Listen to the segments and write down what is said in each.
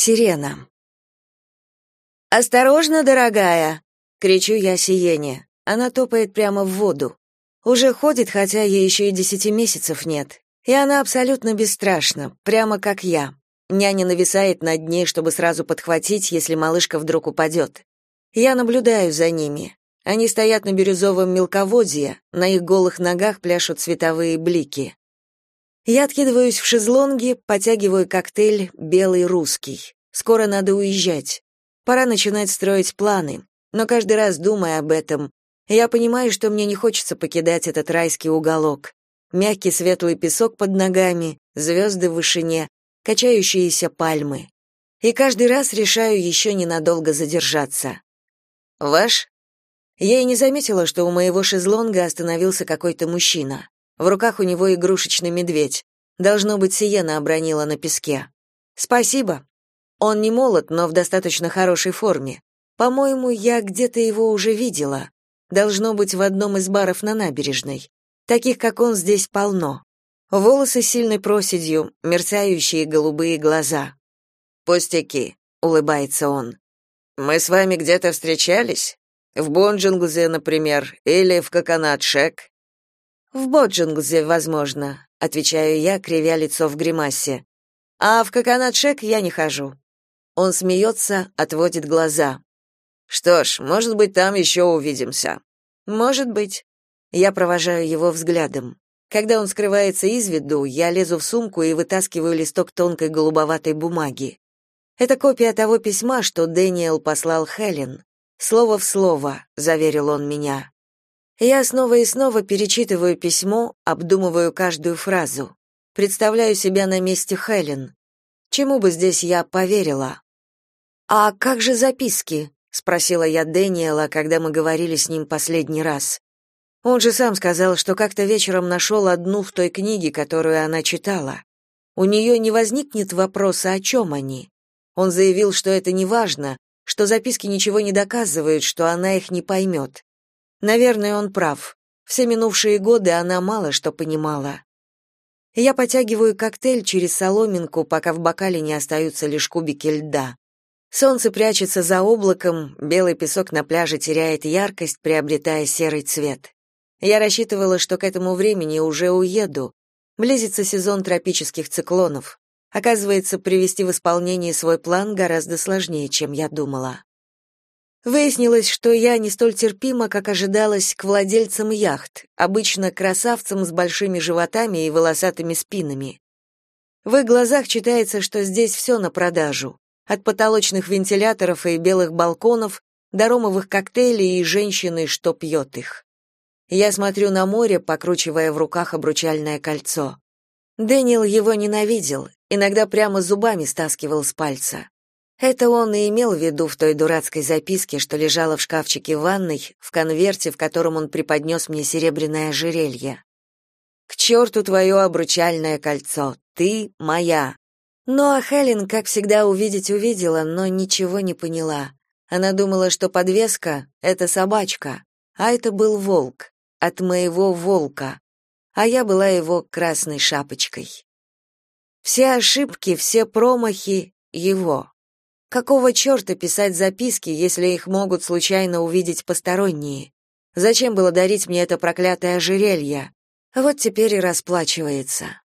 Сирена. «Осторожно, дорогая!» — кричу я Сиене. Она топает прямо в воду. Уже ходит, хотя ей еще и десяти месяцев нет. И она абсолютно бесстрашна, прямо как я. Няня нависает над ней, чтобы сразу подхватить, если малышка вдруг упадет. Я наблюдаю за ними. Они стоят на бирюзовом мелководье, на их голых ногах пляшут световые блики. Я откидываюсь в шезлонге, потягиваю коктейль «Белый русский». Скоро надо уезжать. Пора начинать строить планы. Но каждый раз, думая об этом, я понимаю, что мне не хочется покидать этот райский уголок. Мягкий светлый песок под ногами, звезды в вышине, качающиеся пальмы. И каждый раз решаю еще ненадолго задержаться. «Ваш?» Я и не заметила, что у моего шезлонга остановился какой-то мужчина. В руках у него игрушечный медведь. Должно быть, Сиена обронила на песке. Спасибо. Он не молод, но в достаточно хорошей форме. По-моему, я где-то его уже видела. Должно быть в одном из баров на набережной. Таких, как он, здесь полно. Волосы сильной проседью, мерцающие голубые глаза. «Пустяки», — улыбается он. «Мы с вами где-то встречались? В Бонджинглзе, например, или в Коконат-Шек?» В Боджингзе, возможно, отвечаю я, кривя лицо в гримасе. А в Коконатшек я не хожу. Он смеется, отводит глаза. Что ж, может быть, там еще увидимся. Может быть. Я провожаю его взглядом. Когда он скрывается из виду, я лезу в сумку и вытаскиваю листок тонкой голубоватой бумаги. Это копия того письма, что Дэниел послал Хелен. Слово в слово, заверил он меня. Я снова и снова перечитываю письмо, обдумываю каждую фразу. Представляю себя на месте Хелен. Чему бы здесь я поверила? А как же записки? спросила я Дэниела, когда мы говорили с ним последний раз. Он же сам сказал, что как-то вечером нашел одну в той книге, которую она читала. У нее не возникнет вопроса, о чем они. Он заявил, что это не важно, что записки ничего не доказывают, что она их не поймет. Наверное, он прав. Все минувшие годы она мало что понимала. Я потягиваю коктейль через соломинку, пока в бокале не остаются лишь кубики льда. Солнце прячется за облаком, белый песок на пляже теряет яркость, приобретая серый цвет. Я рассчитывала, что к этому времени уже уеду. Близится сезон тропических циклонов. Оказывается, привести в исполнение свой план гораздо сложнее, чем я думала. Выяснилось, что я не столь терпима, как ожидалось, к владельцам яхт, обычно красавцам с большими животами и волосатыми спинами. В их глазах читается, что здесь все на продажу, от потолочных вентиляторов и белых балконов до ромовых коктейлей и женщины, что пьет их. Я смотрю на море, покручивая в руках обручальное кольцо. Дэниел его ненавидел, иногда прямо зубами стаскивал с пальца. Это он и имел в виду в той дурацкой записке, что лежала в шкафчике ванной, в конверте, в котором он преподнес мне серебряное ожерелье. «К черту твое обручальное кольцо! Ты моя!» Ну а Хелен, как всегда, увидеть увидела, но ничего не поняла. Она думала, что подвеска — это собачка, а это был волк, от моего волка, а я была его красной шапочкой. Все ошибки, все промахи — его. Какого черта писать записки, если их могут случайно увидеть посторонние? Зачем было дарить мне это проклятое ожерелье? Вот теперь и расплачивается.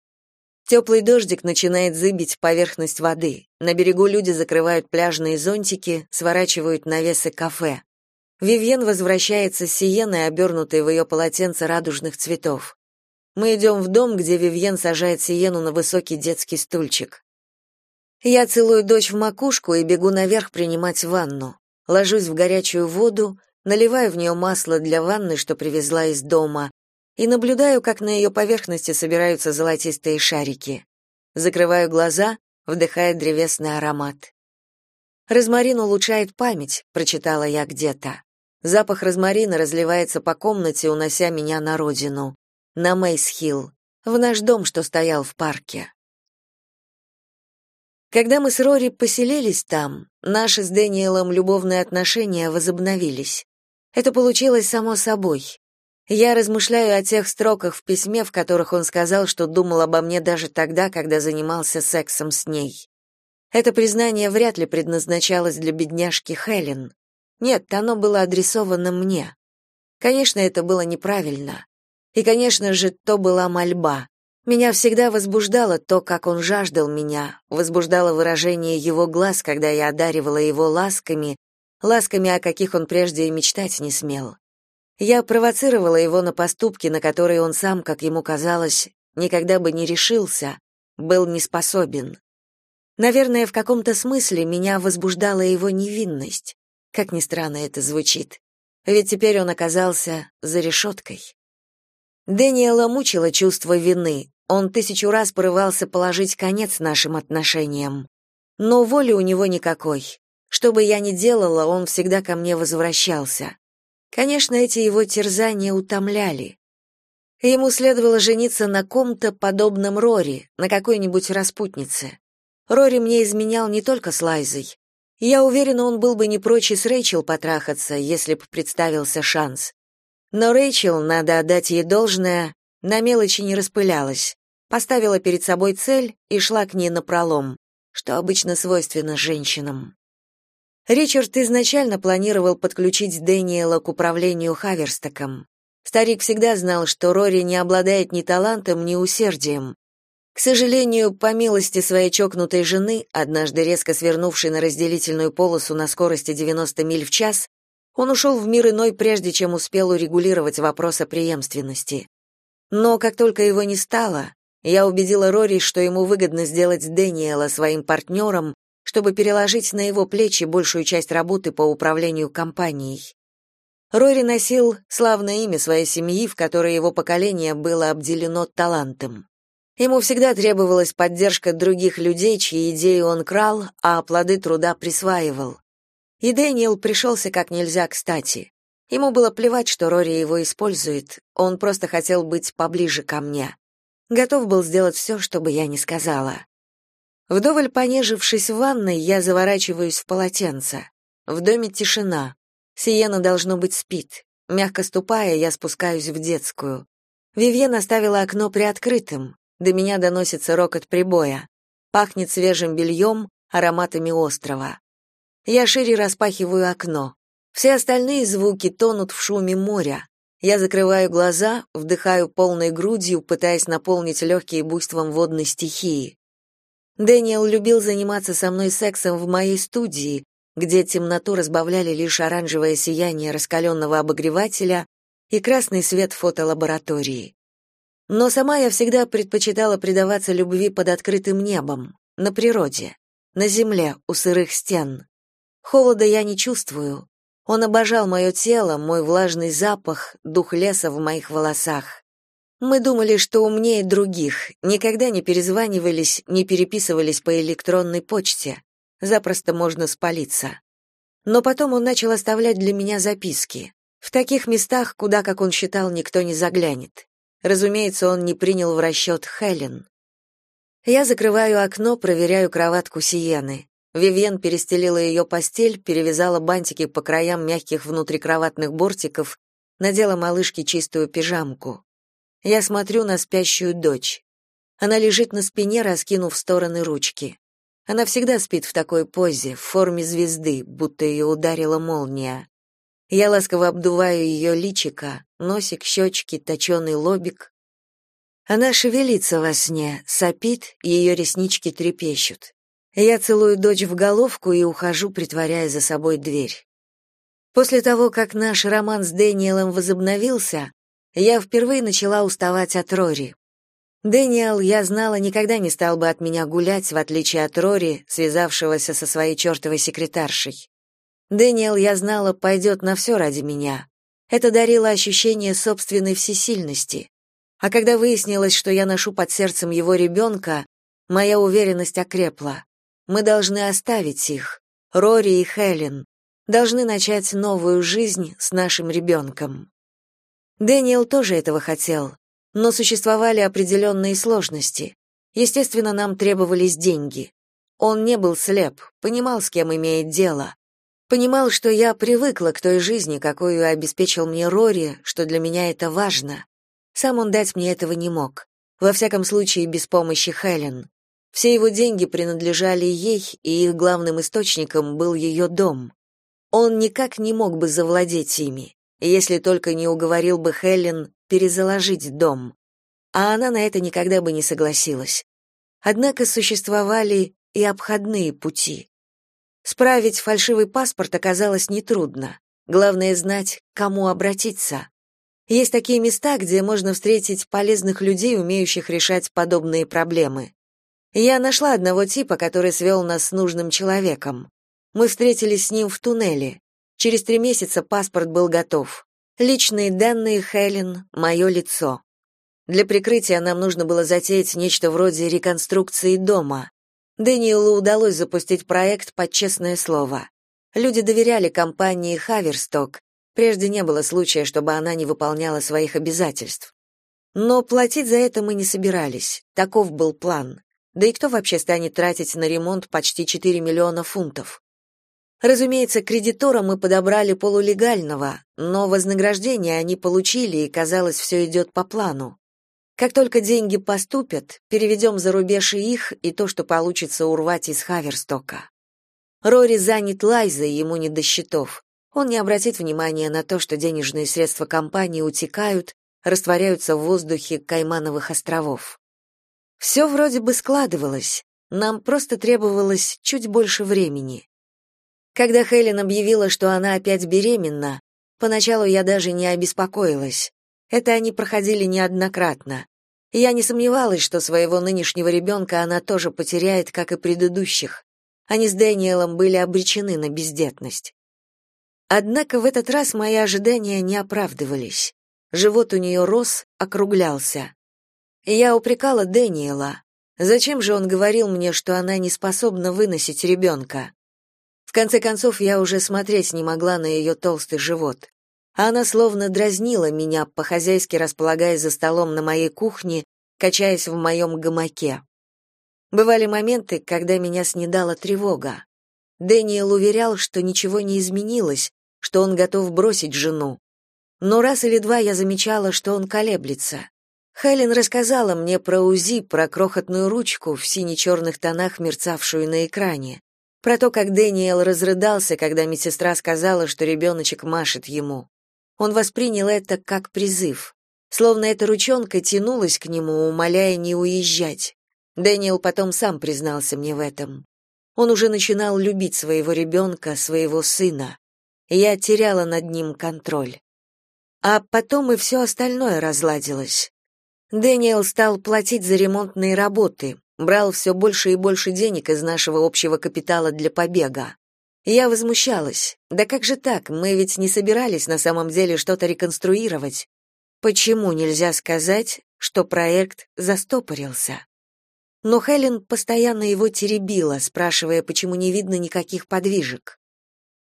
Теплый дождик начинает зыбить поверхность воды. На берегу люди закрывают пляжные зонтики, сворачивают навесы кафе. Вивьен возвращается с Сиеной, обернутой в ее полотенце радужных цветов. Мы идем в дом, где Вивьен сажает Сиену на высокий детский стульчик. Я целую дочь в макушку и бегу наверх принимать ванну. Ложусь в горячую воду, наливаю в нее масло для ванны, что привезла из дома, и наблюдаю, как на ее поверхности собираются золотистые шарики. Закрываю глаза, вдыхая древесный аромат. Розмарин улучшает память, прочитала я где-то. Запах розмарина разливается по комнате, унося меня на родину, на Мейс-Хилл, в наш дом, что стоял в парке. Когда мы с Рори поселились там, наши с Дэниелом любовные отношения возобновились. Это получилось само собой. Я размышляю о тех строках в письме, в которых он сказал, что думал обо мне даже тогда, когда занимался сексом с ней. Это признание вряд ли предназначалось для бедняжки Хелен. Нет, оно было адресовано мне. Конечно, это было неправильно. И, конечно же, то была мольба. Меня всегда возбуждало то, как он жаждал меня, возбуждало выражение его глаз, когда я одаривала его ласками, ласками, о каких он прежде и мечтать не смел. Я провоцировала его на поступки, на которые он сам, как ему казалось, никогда бы не решился, был не способен. Наверное, в каком-то смысле меня возбуждала его невинность. Как ни странно это звучит. Ведь теперь он оказался за решеткой. Дэниела мучило чувство вины. Он тысячу раз порывался положить конец нашим отношениям. Но воли у него никакой. Что бы я ни делала, он всегда ко мне возвращался. Конечно, эти его терзания утомляли. Ему следовало жениться на ком-то подобном Рори, на какой-нибудь распутнице. Рори мне изменял не только с Лайзой. Я уверена, он был бы не прочь и с Рэйчел потрахаться, если б представился шанс. Но Рэйчел, надо отдать ей должное, на мелочи не распылялась, поставила перед собой цель и шла к ней напролом, что обычно свойственно женщинам. Ричард изначально планировал подключить Дэниела к управлению Хаверстоком. Старик всегда знал, что Рори не обладает ни талантом, ни усердием, к сожалению, по милости своей чокнутой жены, однажды резко свернувшей на разделительную полосу на скорости 90 миль в час, он ушел в мир иной, прежде чем успел урегулировать вопрос о преемственности. Но как только его не стало, я убедила Рори, что ему выгодно сделать Дэниела своим партнером, чтобы переложить на его плечи большую часть работы по управлению компанией. Рори носил славное имя своей семьи, в которой его поколение было обделено талантом. Ему всегда требовалась поддержка других людей, чьи идеи он крал, а плоды труда присваивал. И Дэниел пришелся как нельзя кстати. Ему было плевать, что Рори его использует, он просто хотел быть поближе ко мне. Готов был сделать все, что бы я ни сказала. Вдоволь понежившись в ванной, я заворачиваюсь в полотенце. В доме тишина. Сиена, должно быть, спит. Мягко ступая, я спускаюсь в детскую. Вивьен оставила окно приоткрытым. До меня доносится рокот прибоя. Пахнет свежим бельем, ароматами острова. Я шире распахиваю окно. Все остальные звуки тонут в шуме моря. Я закрываю глаза, вдыхаю полной грудью, пытаясь наполнить легкие буйством водной стихии. Дэниел любил заниматься со мной сексом в моей студии, где темноту разбавляли лишь оранжевое сияние раскаленного обогревателя и красный свет фотолаборатории. Но сама я всегда предпочитала предаваться любви под открытым небом, на природе, на земле, у сырых стен. Холода я не чувствую. Он обожал мое тело, мой влажный запах, дух леса в моих волосах. Мы думали, что умнее других, никогда не перезванивались, не переписывались по электронной почте. Запросто можно спалиться. Но потом он начал оставлять для меня записки. В таких местах, куда, как он считал, никто не заглянет. Разумеется, он не принял в расчет Хелен. Я закрываю окно, проверяю кроватку Сиены. Вивьен перестелила ее постель, перевязала бантики по краям мягких внутрикроватных бортиков, надела малышке чистую пижамку. Я смотрю на спящую дочь. Она лежит на спине, раскинув стороны ручки. Она всегда спит в такой позе, в форме звезды, будто ее ударила молния. Я ласково обдуваю ее личико, носик, щечки, точеный лобик. Она шевелится во сне, сопит, ее реснички трепещут. Я целую дочь в головку и ухожу, притворяя за собой дверь. После того, как наш роман с Дэниелом возобновился, я впервые начала уставать от Рори. Дэниел, я знала, никогда не стал бы от меня гулять, в отличие от Рори, связавшегося со своей чертовой секретаршей. Дэниел, я знала, пойдет на все ради меня. Это дарило ощущение собственной всесильности. А когда выяснилось, что я ношу под сердцем его ребенка, моя уверенность окрепла. Мы должны оставить их, Рори и Хелен, должны начать новую жизнь с нашим ребенком. Дэниел тоже этого хотел, но существовали определенные сложности. Естественно, нам требовались деньги. Он не был слеп, понимал, с кем имеет дело. Понимал, что я привыкла к той жизни, какую обеспечил мне Рори, что для меня это важно. Сам он дать мне этого не мог. Во всяком случае, без помощи Хелен. Все его деньги принадлежали ей, и их главным источником был ее дом. Он никак не мог бы завладеть ими, если только не уговорил бы Хелен перезаложить дом. А она на это никогда бы не согласилась. Однако существовали и обходные пути. Справить фальшивый паспорт оказалось нетрудно. Главное знать, к кому обратиться. Есть такие места, где можно встретить полезных людей, умеющих решать подобные проблемы. Я нашла одного типа, который свел нас с нужным человеком. Мы встретились с ним в туннеле. Через три месяца паспорт был готов. Личные данные Хелен, мое лицо. Для прикрытия нам нужно было затеять нечто вроде реконструкции дома. Дэниелу удалось запустить проект под честное слово. Люди доверяли компании Хаверсток. Прежде не было случая, чтобы она не выполняла своих обязательств. Но платить за это мы не собирались. Таков был план. Да и кто вообще станет тратить на ремонт почти 4 миллиона фунтов? Разумеется, кредитора мы подобрали полулегального, но вознаграждение они получили, и, казалось, все идет по плану. Как только деньги поступят, переведем за рубеж и их, и то, что получится урвать из Хаверстока. Рори занят Лайзой, ему не до счетов. Он не обратит внимания на то, что денежные средства компании утекают, растворяются в воздухе Каймановых островов. Все вроде бы складывалось, нам просто требовалось чуть больше времени. Когда Хелен объявила, что она опять беременна, поначалу я даже не обеспокоилась. Это они проходили неоднократно. Я не сомневалась, что своего нынешнего ребенка она тоже потеряет, как и предыдущих. Они с Дэниелом были обречены на бездетность. Однако в этот раз мои ожидания не оправдывались. Живот у нее рос, округлялся. Я упрекала Дэниела. Зачем же он говорил мне, что она не способна выносить ребенка? В конце концов, я уже смотреть не могла на ее толстый живот. Она словно дразнила меня, по-хозяйски располагаясь за столом на моей кухне, качаясь в моем гамаке. Бывали моменты, когда меня снедала тревога. Дэниел уверял, что ничего не изменилось, что он готов бросить жену. Но раз или два я замечала, что он колеблется. Хелен рассказала мне про УЗИ, про крохотную ручку в сине-черных тонах, мерцавшую на экране, про то, как Дэниел разрыдался, когда медсестра сказала, что ребеночек машет ему. Он воспринял это как призыв, словно эта ручонка тянулась к нему, умоляя не уезжать. Дэниел потом сам признался мне в этом. Он уже начинал любить своего ребенка, своего сына. Я теряла над ним контроль. А потом и все остальное разладилось. Дэниел стал платить за ремонтные работы, брал все больше и больше денег из нашего общего капитала для побега. Я возмущалась. Да как же так? Мы ведь не собирались на самом деле что-то реконструировать. Почему нельзя сказать, что проект застопорился? Но Хелен постоянно его теребила, спрашивая, почему не видно никаких подвижек.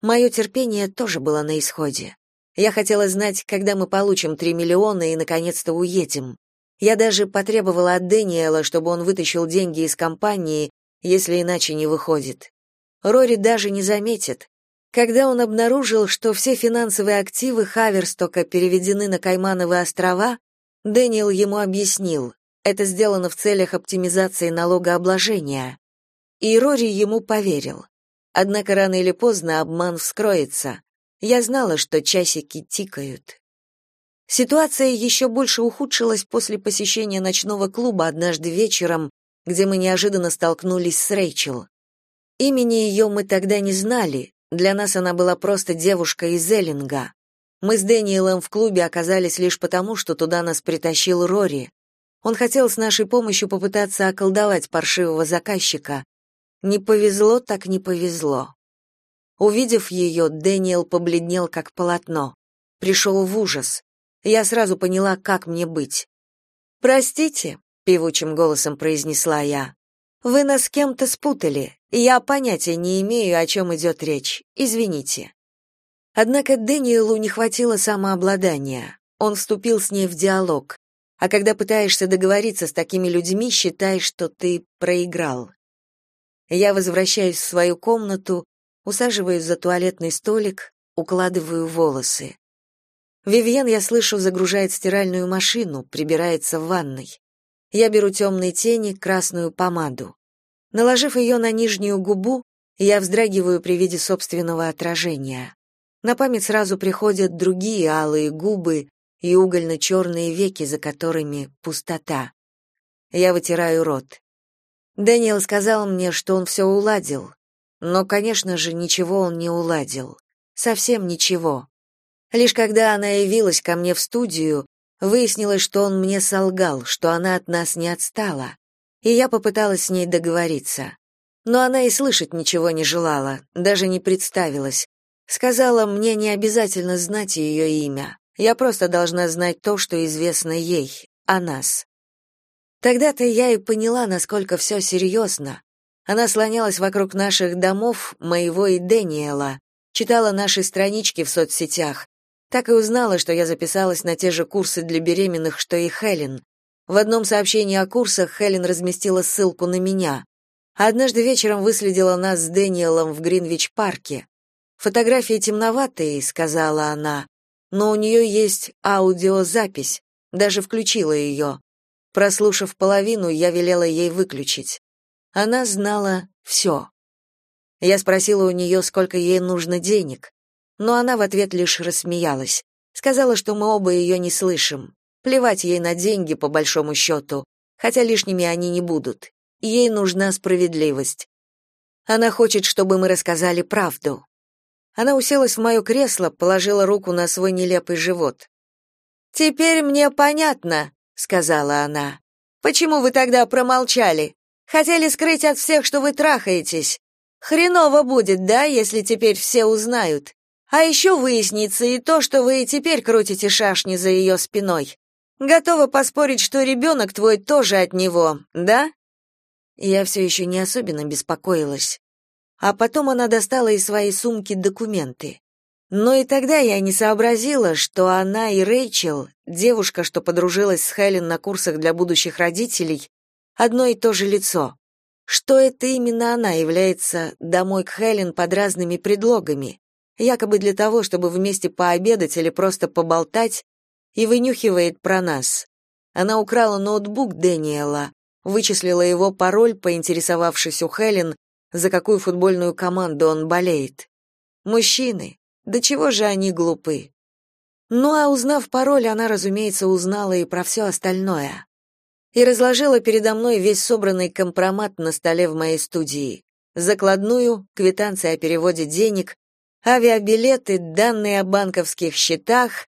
Мое терпение тоже было на исходе. Я хотела знать, когда мы получим три миллиона и наконец-то уедем. Я даже потребовала от Дэниела, чтобы он вытащил деньги из компании, если иначе не выходит. Рори даже не заметит. Когда он обнаружил, что все финансовые активы Хаверстока переведены на Каймановы острова, Дэниел ему объяснил, это сделано в целях оптимизации налогообложения. И Рори ему поверил. Однако рано или поздно обман вскроется. Я знала, что часики тикают. Ситуация еще больше ухудшилась после посещения ночного клуба однажды вечером, где мы неожиданно столкнулись с Рэйчел. Имени ее мы тогда не знали, для нас она была просто девушка из Эллинга. Мы с Дэниелом в клубе оказались лишь потому, что туда нас притащил Рори. Он хотел с нашей помощью попытаться околдовать паршивого заказчика. Не повезло, так не повезло. Увидев ее, Дэниел побледнел как полотно. Пришел в ужас. Я сразу поняла, как мне быть. «Простите», — певучим голосом произнесла я. Вы нас с кем-то спутали. Я понятия не имею, о чем идет речь. Извините. Однако Дэниелу не хватило самообладания. Он вступил с ней в диалог. А когда пытаешься договориться с такими людьми, считай, что ты проиграл. Я возвращаюсь в свою комнату, усаживаюсь за туалетный столик, укладываю волосы. Вивьен, я слышу, загружает стиральную машину, прибирается в ванной. Я беру темные тени, красную помаду. Наложив ее на нижнюю губу, я вздрагиваю при виде собственного отражения. На память сразу приходят другие алые губы и угольно-черные веки, за которыми пустота. Я вытираю рот. Дэниел сказал мне, что он все уладил. Но, конечно же, ничего он не уладил. Совсем ничего. Лишь когда она явилась ко мне в студию, выяснилось, что он мне солгал, что она от нас не отстала. И я попыталась с ней договориться. Но она и слышать ничего не желала, даже не представилась. Сказала, мне не обязательно знать ее имя. Я просто должна знать то, что известно ей, о нас. Тогда-то я и поняла, насколько все серьезно. Она слонялась вокруг наших домов, моего и Дэниела, читала наши странички в соцсетях. Так и узнала, что я записалась на те же курсы для беременных, что и Хелен. В одном сообщении о курсах Хелен разместила ссылку на меня. однажды вечером выследила нас с Дэниелом в Гринвич-парке. Фотографии темноватые, сказала она, но у нее есть аудиозапись, даже включила ее. Прослушав половину, я велела ей выключить. Она знала все. Я спросила у нее, сколько ей нужно денег, но она в ответ лишь рассмеялась. Сказала, что мы оба ее не слышим. Плевать ей на деньги, по большому счету, хотя лишними они не будут. Ей нужна справедливость. Она хочет, чтобы мы рассказали правду. Она уселась в мое кресло, положила руку на свой нелепый живот. «Теперь мне понятно», — сказала она. «Почему вы тогда промолчали? Хотели скрыть от всех, что вы трахаетесь. Хреново будет, да, если теперь все узнают. А еще выяснится и то, что вы и теперь крутите шашни за ее спиной. Готова поспорить, что ребенок твой тоже от него, да?» Я все еще не особенно беспокоилась. А потом она достала из своей сумки документы. Но и тогда я не сообразила, что она и Рэйчел, девушка, что подружилась с Хелен на курсах для будущих родителей, одно и то же лицо. Что это именно она является домой к Хелен под разными предлогами, якобы для того, чтобы вместе пообедать или просто поболтать, и вынюхивает про нас. Она украла ноутбук Дэниела, вычислила его пароль, поинтересовавшись у Хелен, за какую футбольную команду он болеет. Мужчины, да чего же они глупы. Ну а узнав пароль, она, разумеется, узнала и про все остальное. И разложила передо мной весь собранный компромат на столе в моей студии. Закладную, квитанции о переводе денег, авиабилеты, данные о банковских счетах.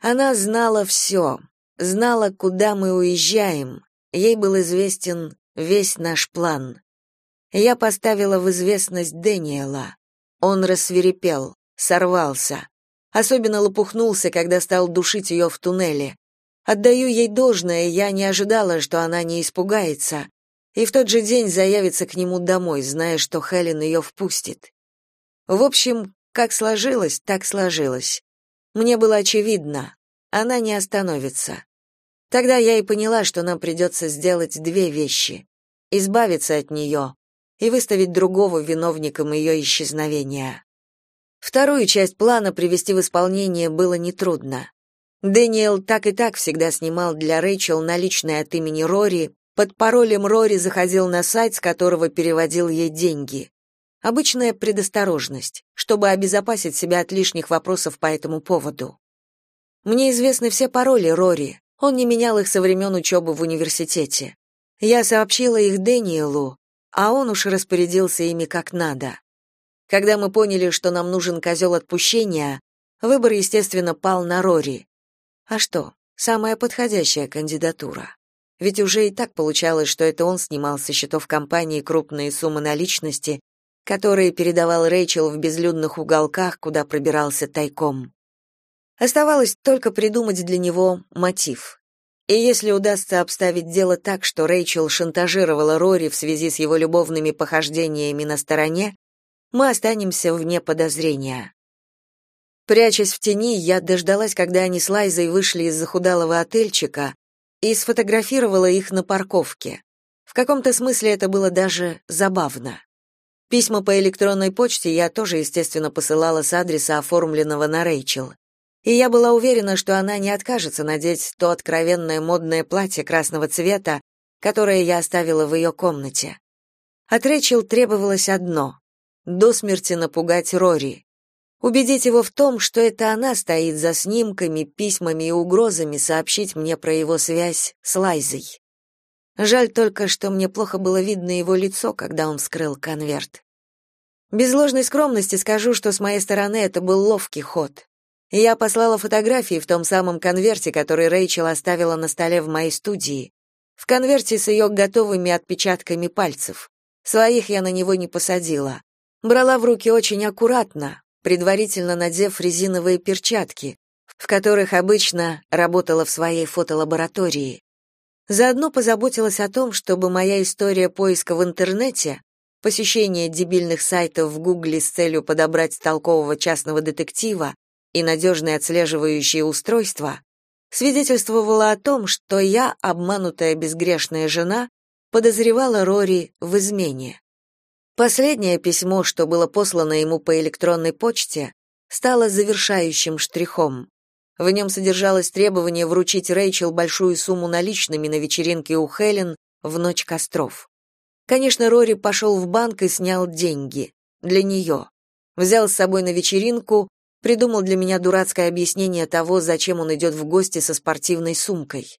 Она знала все, знала, куда мы уезжаем. Ей был известен весь наш план. Я поставила в известность Дэниела. Он рассверепел, сорвался. Особенно лопухнулся, когда стал душить ее в туннеле. Отдаю ей должное, я не ожидала, что она не испугается. И в тот же день заявится к нему домой, зная, что Хелен ее впустит. В общем, как сложилось, так сложилось. Мне было очевидно, она не остановится. Тогда я и поняла, что нам придется сделать две вещи: избавиться от нее и выставить другого виновником ее исчезновения. Вторую часть плана привести в исполнение было нетрудно. Дэниел так и так всегда снимал для Рэйчел наличные от имени Рори, под паролем Рори заходил на сайт, с которого переводил ей деньги. Обычная предосторожность, чтобы обезопасить себя от лишних вопросов по этому поводу. Мне известны все пароли Рори, он не менял их со времен учебы в университете. Я сообщила их Дэниелу, а он уж распорядился ими как надо. Когда мы поняли, что нам нужен козел отпущения, выбор, естественно, пал на Рори. А что, самая подходящая кандидатура. Ведь уже и так получалось, что это он снимал со счетов компании крупные суммы наличности, которые передавал Рэйчел в безлюдных уголках, куда пробирался тайком. Оставалось только придумать для него мотив. И если удастся обставить дело так, что Рэйчел шантажировала Рори в связи с его любовными похождениями на стороне, мы останемся вне подозрения. Прячась в тени, я дождалась, когда они с Лайзой вышли из захудалого отельчика и сфотографировала их на парковке. В каком-то смысле это было даже забавно. Письма по электронной почте я тоже, естественно, посылала с адреса, оформленного на Рэйчел и я была уверена, что она не откажется надеть то откровенное модное платье красного цвета, которое я оставила в ее комнате. От Рэйчел требовалось одно — до смерти напугать Рори. Убедить его в том, что это она стоит за снимками, письмами и угрозами сообщить мне про его связь с Лайзой. Жаль только, что мне плохо было видно его лицо, когда он вскрыл конверт. Без ложной скромности скажу, что с моей стороны это был ловкий ход. Я послала фотографии в том самом конверте, который Рэйчел оставила на столе в моей студии. В конверте с ее готовыми отпечатками пальцев. Своих я на него не посадила. Брала в руки очень аккуратно, предварительно надев резиновые перчатки, в которых обычно работала в своей фотолаборатории. Заодно позаботилась о том, чтобы моя история поиска в интернете, посещение дебильных сайтов в Гугле с целью подобрать толкового частного детектива и надежные отслеживающие устройства, свидетельствовала о том, что я, обманутая безгрешная жена, подозревала Рори в измене. Последнее письмо, что было послано ему по электронной почте, стало завершающим штрихом. В нем содержалось требование вручить Рэйчел большую сумму наличными на вечеринке у Хелен в ночь костров. Конечно, Рори пошел в банк и снял деньги. Для нее. Взял с собой на вечеринку, придумал для меня дурацкое объяснение того, зачем он идет в гости со спортивной сумкой.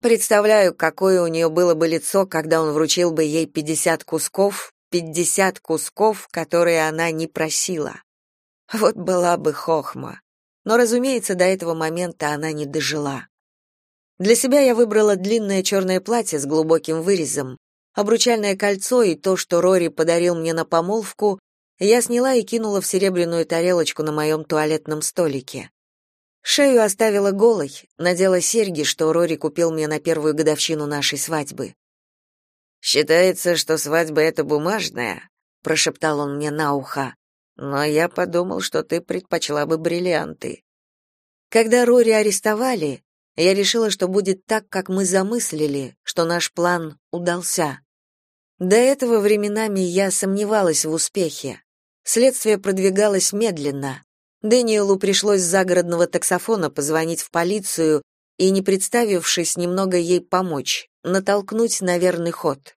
Представляю, какое у нее было бы лицо, когда он вручил бы ей 50 кусков, 50 кусков, которые она не просила. Вот была бы хохма. Но, разумеется, до этого момента она не дожила. Для себя я выбрала длинное черное платье с глубоким вырезом, обручальное кольцо и то, что Рори подарил мне на помолвку, я сняла и кинула в серебряную тарелочку на моем туалетном столике. Шею оставила голой, надела серьги, что Рори купил мне на первую годовщину нашей свадьбы. «Считается, что свадьба — это бумажная», — прошептал он мне на ухо но я подумал, что ты предпочла бы бриллианты. Когда Рори арестовали, я решила, что будет так, как мы замыслили, что наш план удался. До этого временами я сомневалась в успехе. Следствие продвигалось медленно. Дэниелу пришлось с загородного таксофона позвонить в полицию и, не представившись, немного ей помочь, натолкнуть на верный ход.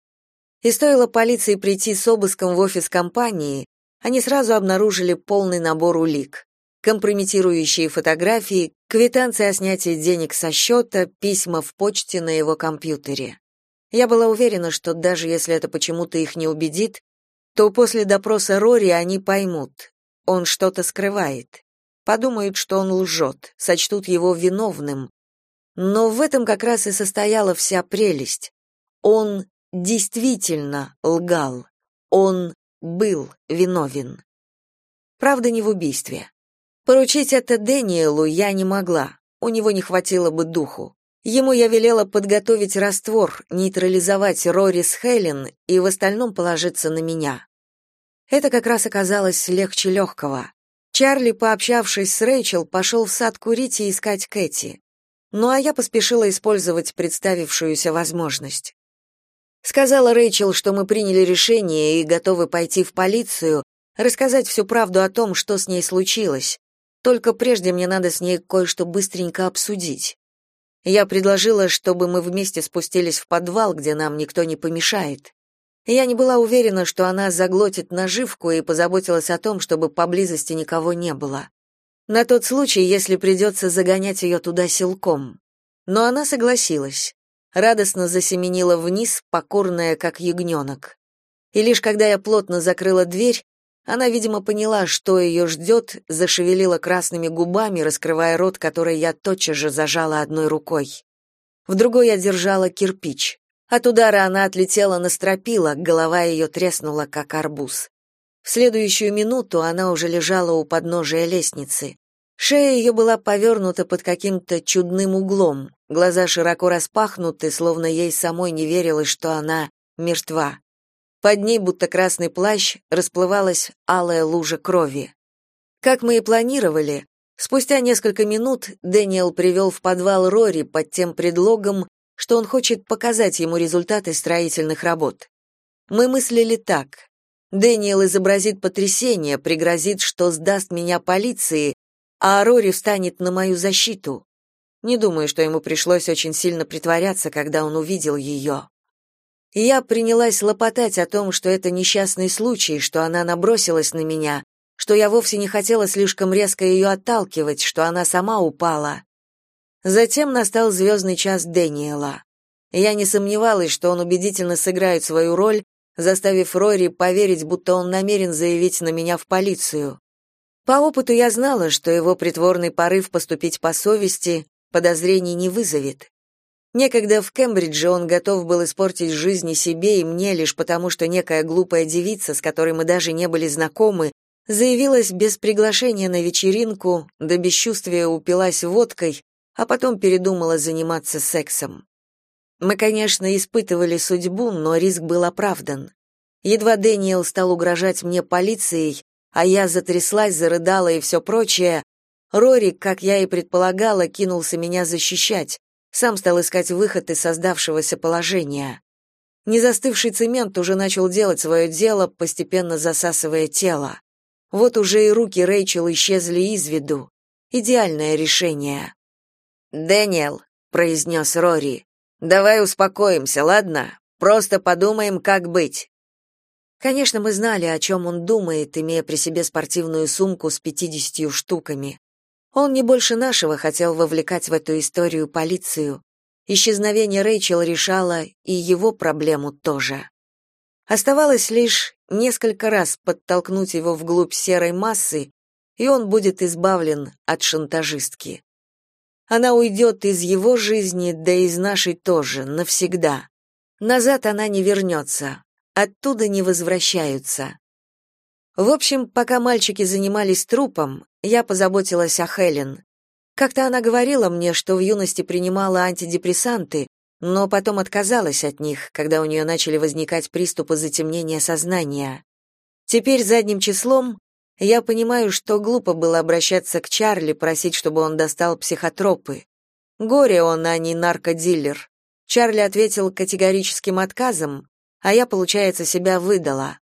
И стоило полиции прийти с обыском в офис компании, они сразу обнаружили полный набор улик. Компрометирующие фотографии, квитанции о снятии денег со счета, письма в почте на его компьютере. Я была уверена, что даже если это почему-то их не убедит, то после допроса Рори они поймут. Он что-то скрывает. Подумают, что он лжет, сочтут его виновным. Но в этом как раз и состояла вся прелесть. Он действительно лгал. Он был виновен. Правда, не в убийстве. Поручить это Дэниелу я не могла, у него не хватило бы духу. Ему я велела подготовить раствор, нейтрализовать Рори с Хелен и в остальном положиться на меня. Это как раз оказалось легче легкого. Чарли, пообщавшись с Рэйчел, пошел в сад курить и искать Кэти. Ну а я поспешила использовать представившуюся возможность. Сказала Рэйчел, что мы приняли решение и готовы пойти в полицию, рассказать всю правду о том, что с ней случилось. Только прежде мне надо с ней кое-что быстренько обсудить. Я предложила, чтобы мы вместе спустились в подвал, где нам никто не помешает. Я не была уверена, что она заглотит наживку и позаботилась о том, чтобы поблизости никого не было. На тот случай, если придется загонять ее туда силком. Но она согласилась радостно засеменила вниз, покорная, как ягненок. И лишь когда я плотно закрыла дверь, она, видимо, поняла, что ее ждет, зашевелила красными губами, раскрывая рот, который я тотчас же зажала одной рукой. В другой я держала кирпич. От удара она отлетела на стропила, голова ее треснула, как арбуз. В следующую минуту она уже лежала у подножия лестницы. Шея ее была повернута под каким-то чудным углом, глаза широко распахнуты, словно ей самой не верилось, что она мертва. Под ней, будто красный плащ, расплывалась алая лужа крови. Как мы и планировали, спустя несколько минут Дэниел привел в подвал Рори под тем предлогом, что он хочет показать ему результаты строительных работ. Мы мыслили так. Дэниел изобразит потрясение, пригрозит, что сдаст меня полиции, а Рори встанет на мою защиту. Не думаю, что ему пришлось очень сильно притворяться, когда он увидел ее. Я принялась лопотать о том, что это несчастный случай, что она набросилась на меня, что я вовсе не хотела слишком резко ее отталкивать, что она сама упала. Затем настал звездный час Дэниела. Я не сомневалась, что он убедительно сыграет свою роль, заставив Рори поверить, будто он намерен заявить на меня в полицию. По опыту я знала, что его притворный порыв поступить по совести подозрений не вызовет. Некогда в Кембридже он готов был испортить жизнь и себе, и мне лишь потому, что некая глупая девица, с которой мы даже не были знакомы, заявилась без приглашения на вечеринку, до бесчувствия упилась водкой, а потом передумала заниматься сексом. Мы, конечно, испытывали судьбу, но риск был оправдан. Едва Дэниел стал угрожать мне полицией, а я затряслась, зарыдала и все прочее, Рори, как я и предполагала, кинулся меня защищать, сам стал искать выход из создавшегося положения. Незастывший цемент уже начал делать свое дело, постепенно засасывая тело. Вот уже и руки Рэйчел исчезли из виду. Идеальное решение. «Дэниел», — произнес Рори, Давай успокоимся, ладно? Просто подумаем, как быть. Конечно, мы знали, о чем он думает, имея при себе спортивную сумку с пятидесятью штуками. Он не больше нашего хотел вовлекать в эту историю полицию. Исчезновение Рэйчел решало и его проблему тоже. Оставалось лишь несколько раз подтолкнуть его вглубь серой массы, и он будет избавлен от шантажистки. Она уйдет из его жизни, да и из нашей тоже, навсегда. Назад она не вернется, оттуда не возвращаются. В общем, пока мальчики занимались трупом, я позаботилась о Хелен. Как-то она говорила мне, что в юности принимала антидепрессанты, но потом отказалась от них, когда у нее начали возникать приступы затемнения сознания. Теперь задним числом я понимаю, что глупо было обращаться к Чарли, просить, чтобы он достал психотропы. Горе он, а не наркодилер. Чарли ответил категорическим отказом, а я, получается, себя выдала.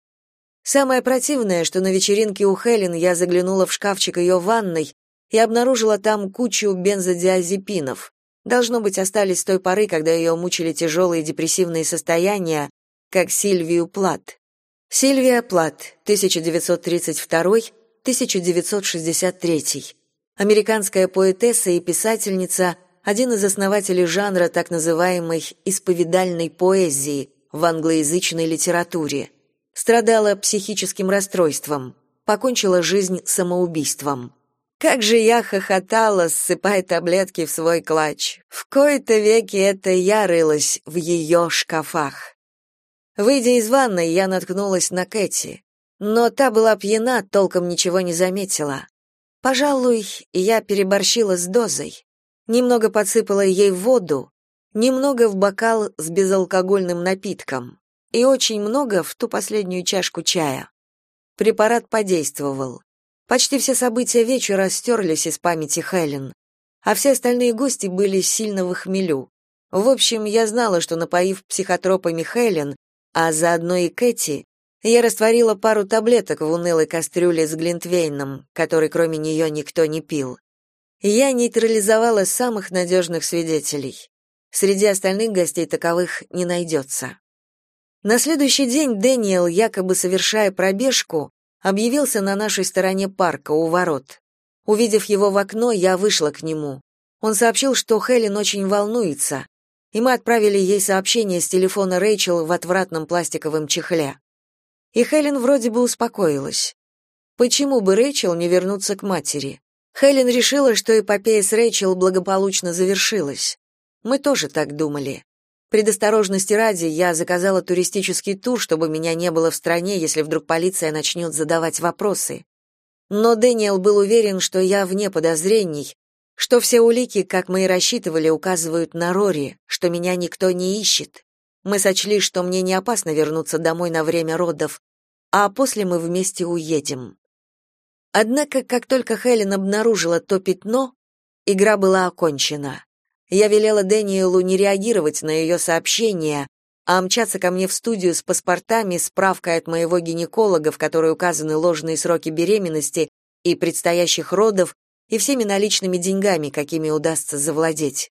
Самое противное, что на вечеринке у Хелен я заглянула в шкафчик ее ванной и обнаружила там кучу бензодиазепинов. Должно быть, остались с той поры, когда ее мучили тяжелые депрессивные состояния, как Сильвию Плат. Сильвия Плат, 1932-1963. Американская поэтесса и писательница, один из основателей жанра так называемой исповедальной поэзии в англоязычной литературе. Страдала психическим расстройством, покончила жизнь самоубийством. Как же я хохотала, ссыпая таблетки в свой клатч. В кои-то веки это я рылась в ее шкафах. Выйдя из ванной, я наткнулась на Кэти, но та была пьяна, толком ничего не заметила. Пожалуй, я переборщила с дозой. Немного подсыпала ей воду, немного в бокал с безалкогольным напитком и очень много в ту последнюю чашку чая. Препарат подействовал. Почти все события вечера стерлись из памяти Хелен, а все остальные гости были сильно в хмелю. В общем, я знала, что напоив психотропами Хелен, а заодно и Кэти, я растворила пару таблеток в унылой кастрюле с глинтвейном, который кроме нее никто не пил. Я нейтрализовала самых надежных свидетелей. Среди остальных гостей таковых не найдется. На следующий день Дэниел, якобы совершая пробежку, объявился на нашей стороне парка у ворот. Увидев его в окно, я вышла к нему. Он сообщил, что Хелен очень волнуется, и мы отправили ей сообщение с телефона Рэйчел в отвратном пластиковом чехле. И Хелен вроде бы успокоилась. Почему бы Рэйчел не вернуться к матери? Хелен решила, что эпопея с Рэйчел благополучно завершилась. Мы тоже так думали. Предосторожности ради я заказала туристический тур, чтобы меня не было в стране, если вдруг полиция начнет задавать вопросы. Но Дэниел был уверен, что я вне подозрений, что все улики, как мы и рассчитывали, указывают на Рори, что меня никто не ищет. Мы сочли, что мне не опасно вернуться домой на время родов, а после мы вместе уедем. Однако, как только Хелен обнаружила то пятно, игра была окончена. Я велела Дэниелу не реагировать на ее сообщения, а мчаться ко мне в студию с паспортами, справкой от моего гинеколога, в которой указаны ложные сроки беременности и предстоящих родов, и всеми наличными деньгами, какими удастся завладеть.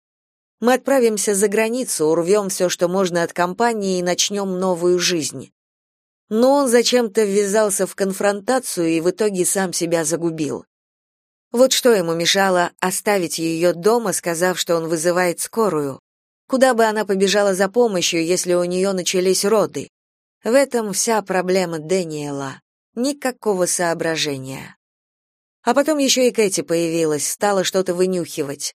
Мы отправимся за границу, урвем все, что можно от компании и начнем новую жизнь. Но он зачем-то ввязался в конфронтацию и в итоге сам себя загубил. Вот что ему мешало оставить ее дома, сказав, что он вызывает скорую. Куда бы она побежала за помощью, если у нее начались роды? В этом вся проблема Дэниела. Никакого соображения. А потом еще и Кэти появилась, стала что-то вынюхивать.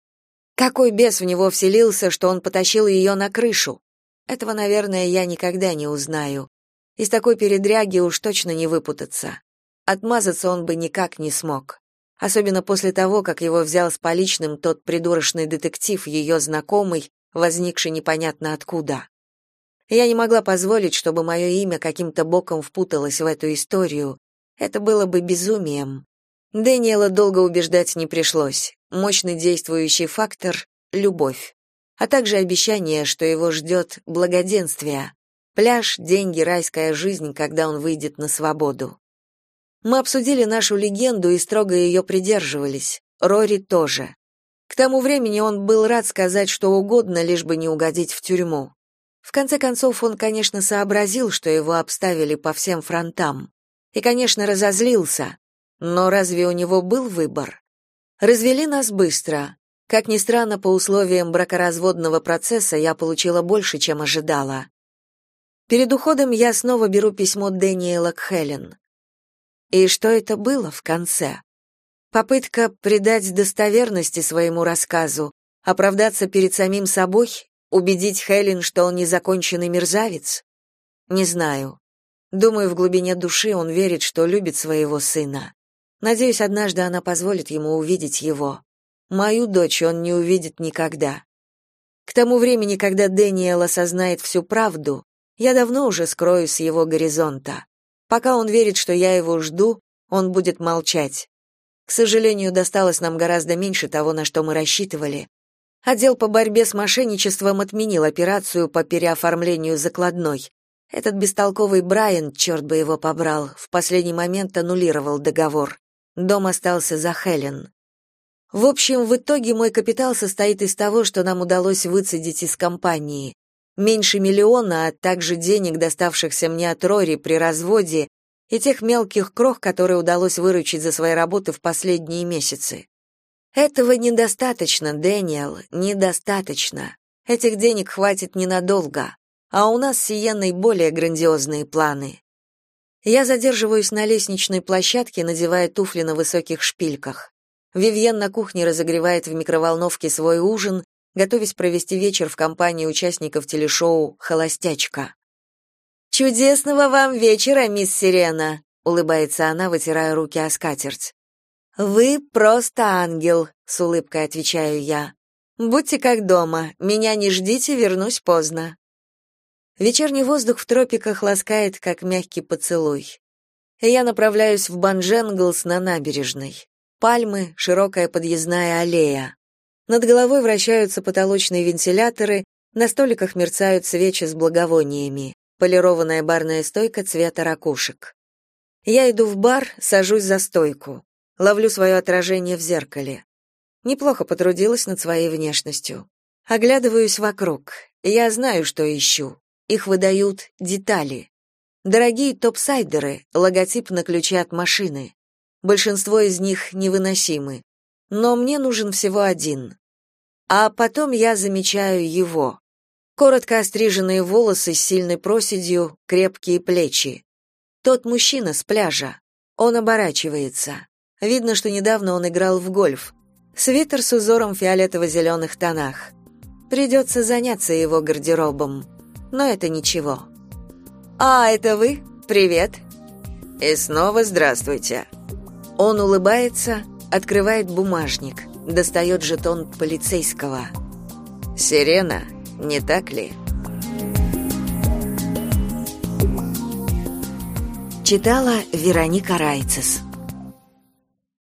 Какой бес в него вселился, что он потащил ее на крышу? Этого, наверное, я никогда не узнаю. Из такой передряги уж точно не выпутаться. Отмазаться он бы никак не смог. Особенно после того, как его взял с поличным тот придурочный детектив, ее знакомый, возникший непонятно откуда. Я не могла позволить, чтобы мое имя каким-то боком впуталось в эту историю. Это было бы безумием. Дэниела долго убеждать не пришлось. Мощный действующий фактор — любовь. А также обещание, что его ждет благоденствие. Пляж, деньги, райская жизнь, когда он выйдет на свободу. Мы обсудили нашу легенду и строго ее придерживались. Рори тоже. К тому времени он был рад сказать что угодно, лишь бы не угодить в тюрьму. В конце концов, он, конечно, сообразил, что его обставили по всем фронтам. И, конечно, разозлился. Но разве у него был выбор? Развели нас быстро. Как ни странно, по условиям бракоразводного процесса я получила больше, чем ожидала. Перед уходом я снова беру письмо Дэниела к Хелен. И что это было в конце? Попытка придать достоверности своему рассказу, оправдаться перед самим собой, убедить Хелен, что он незаконченный мерзавец? Не знаю. Думаю, в глубине души он верит, что любит своего сына. Надеюсь, однажды она позволит ему увидеть его. Мою дочь он не увидит никогда. К тому времени, когда Дэниел осознает всю правду, я давно уже скроюсь с его горизонта. Пока он верит, что я его жду, он будет молчать. К сожалению, досталось нам гораздо меньше того, на что мы рассчитывали. Отдел по борьбе с мошенничеством отменил операцию по переоформлению закладной. Этот бестолковый Брайан, черт бы его побрал, в последний момент аннулировал договор. Дом остался за Хелен. В общем, в итоге мой капитал состоит из того, что нам удалось выцедить из компании. Меньше миллиона, а также денег, доставшихся мне от Рори при разводе, и тех мелких крох, которые удалось выручить за свои работы в последние месяцы. Этого недостаточно, Дэниел, недостаточно. Этих денег хватит ненадолго, а у нас с Сиенной более грандиозные планы. Я задерживаюсь на лестничной площадке, надевая туфли на высоких шпильках. Вивьен на кухне разогревает в микроволновке свой ужин, готовясь провести вечер в компании участников телешоу «Холостячка». «Чудесного вам вечера, мисс Сирена!» — улыбается она, вытирая руки о скатерть. «Вы просто ангел», — с улыбкой отвечаю я. «Будьте как дома, меня не ждите, вернусь поздно». Вечерний воздух в тропиках ласкает, как мягкий поцелуй. Я направляюсь в Бандженглс на набережной. Пальмы, широкая подъездная аллея. Над головой вращаются потолочные вентиляторы, на столиках мерцают свечи с благовониями, полированная барная стойка цвета ракушек. Я иду в бар, сажусь за стойку. Ловлю свое отражение в зеркале. Неплохо потрудилась над своей внешностью. Оглядываюсь вокруг. Я знаю, что ищу. Их выдают детали. Дорогие топсайдеры, логотип на ключе от машины. Большинство из них невыносимы. Но мне нужен всего один. А потом я замечаю его. Коротко остриженные волосы с сильной проседью, крепкие плечи. Тот мужчина с пляжа. Он оборачивается. Видно, что недавно он играл в гольф. Свитер с узором фиолетово-зеленых тонах. Придется заняться его гардеробом но это ничего. «А, это вы? Привет!» «И снова здравствуйте!» Он улыбается, открывает бумажник, достает жетон полицейского. «Сирена, не так ли?» Читала Вероника Райцес.